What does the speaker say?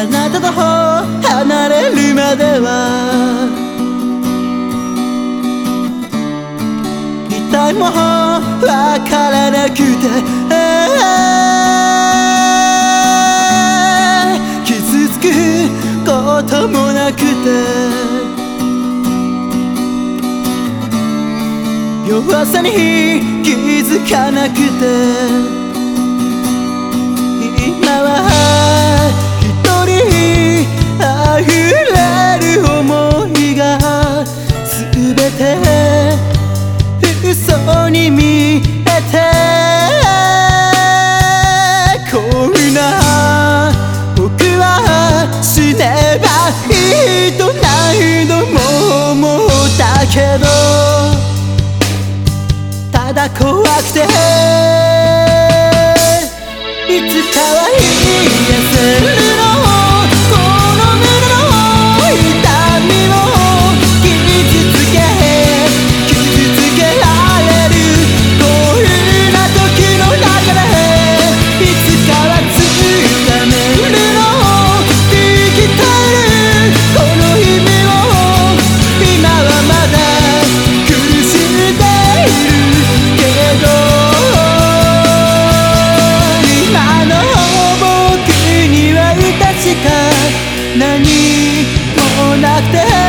あなたと離れるまでは痛いも分からなくて、傷つくこともなくて弱さに気づかなくて。嘘に見えて the after.